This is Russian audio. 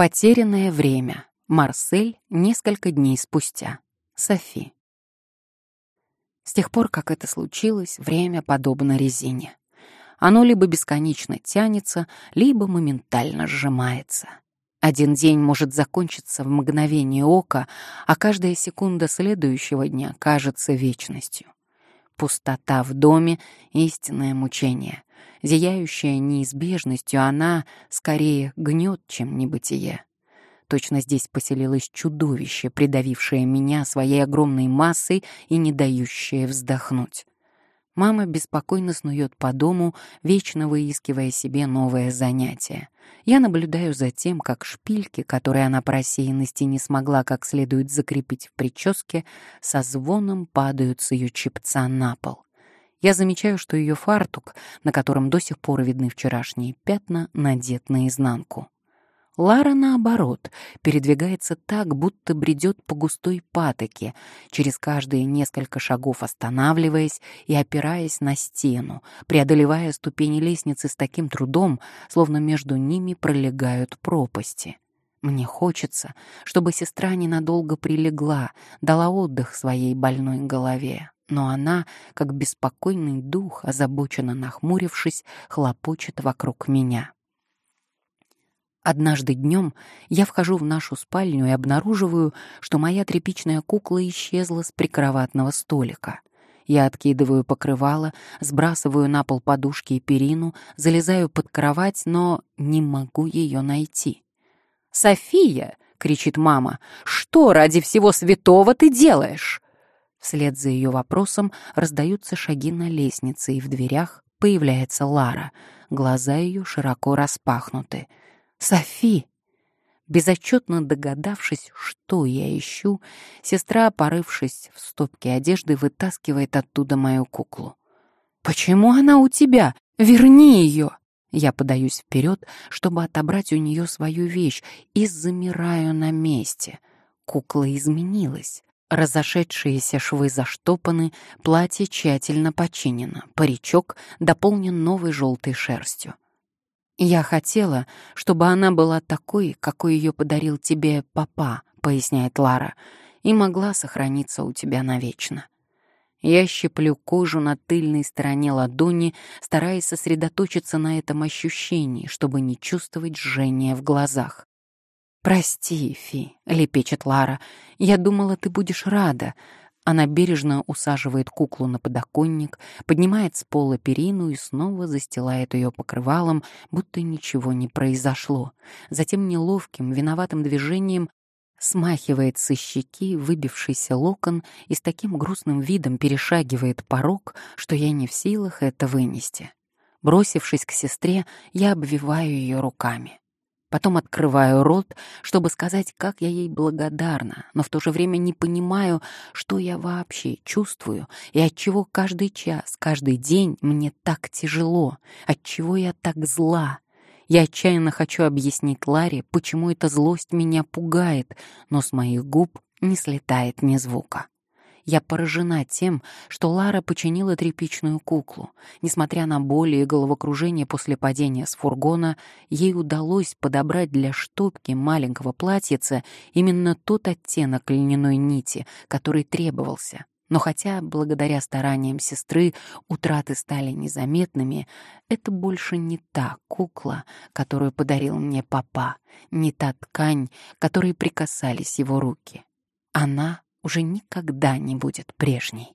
Потерянное время. Марсель несколько дней спустя. Софи. С тех пор, как это случилось, время подобно резине. Оно либо бесконечно тянется, либо моментально сжимается. Один день может закончиться в мгновение ока, а каждая секунда следующего дня кажется вечностью. Пустота в доме — истинное мучение. Зияющая неизбежностью, она скорее гнет, чем небытие. Точно здесь поселилось чудовище, придавившее меня своей огромной массой и не дающее вздохнуть. Мама беспокойно снует по дому, вечно выискивая себе новое занятие. Я наблюдаю за тем, как шпильки, которые она по рассеянности не смогла как следует закрепить в прическе, со звоном падают с ее чепца на пол. Я замечаю, что ее фартук, на котором до сих пор видны вчерашние пятна, надет наизнанку. Лара, наоборот, передвигается так, будто бредет по густой патоке, через каждые несколько шагов останавливаясь и опираясь на стену, преодолевая ступени лестницы с таким трудом, словно между ними пролегают пропасти. Мне хочется, чтобы сестра ненадолго прилегла, дала отдых своей больной голове. Но она, как беспокойный дух, озабоченно нахмурившись, хлопочет вокруг меня. Однажды днем я вхожу в нашу спальню и обнаруживаю, что моя тряпичная кукла исчезла с прикроватного столика. Я откидываю покрывало, сбрасываю на пол подушки и перину, залезаю под кровать, но не могу ее найти. «София!» — кричит мама. «Что ради всего святого ты делаешь?» Вслед за ее вопросом раздаются шаги на лестнице, и в дверях появляется Лара. Глаза ее широко распахнуты — Софи!» Безотчетно догадавшись, что я ищу, сестра, порывшись в стопке одежды, вытаскивает оттуда мою куклу. «Почему она у тебя? Верни ее!» Я подаюсь вперед, чтобы отобрать у нее свою вещь, и замираю на месте. Кукла изменилась. Разошедшиеся швы заштопаны, платье тщательно починено, паричок дополнен новой желтой шерстью. «Я хотела, чтобы она была такой, какой ее подарил тебе папа», — поясняет Лара, «и могла сохраниться у тебя навечно». Я щеплю кожу на тыльной стороне ладони, стараясь сосредоточиться на этом ощущении, чтобы не чувствовать жжения в глазах. «Прости, Фи», — лепечет Лара, — «я думала, ты будешь рада. Она бережно усаживает куклу на подоконник, поднимает с пола перину и снова застилает ее покрывалом, будто ничего не произошло. Затем неловким, виноватым движением смахивает со щеки выбившийся локон и с таким грустным видом перешагивает порог, что я не в силах это вынести. Бросившись к сестре, я обвиваю ее руками. Потом открываю рот, чтобы сказать, как я ей благодарна, но в то же время не понимаю, что я вообще чувствую и от чего каждый час, каждый день мне так тяжело, от чего я так зла. Я отчаянно хочу объяснить Ларе, почему эта злость меня пугает, но с моих губ не слетает ни звука. Я поражена тем, что Лара починила тряпичную куклу. Несмотря на боли и головокружение после падения с фургона, ей удалось подобрать для штопки маленького платьица именно тот оттенок льняной нити, который требовался. Но хотя, благодаря стараниям сестры, утраты стали незаметными, это больше не та кукла, которую подарил мне папа, не та ткань, которой прикасались его руки. Она уже никогда не будет прежней.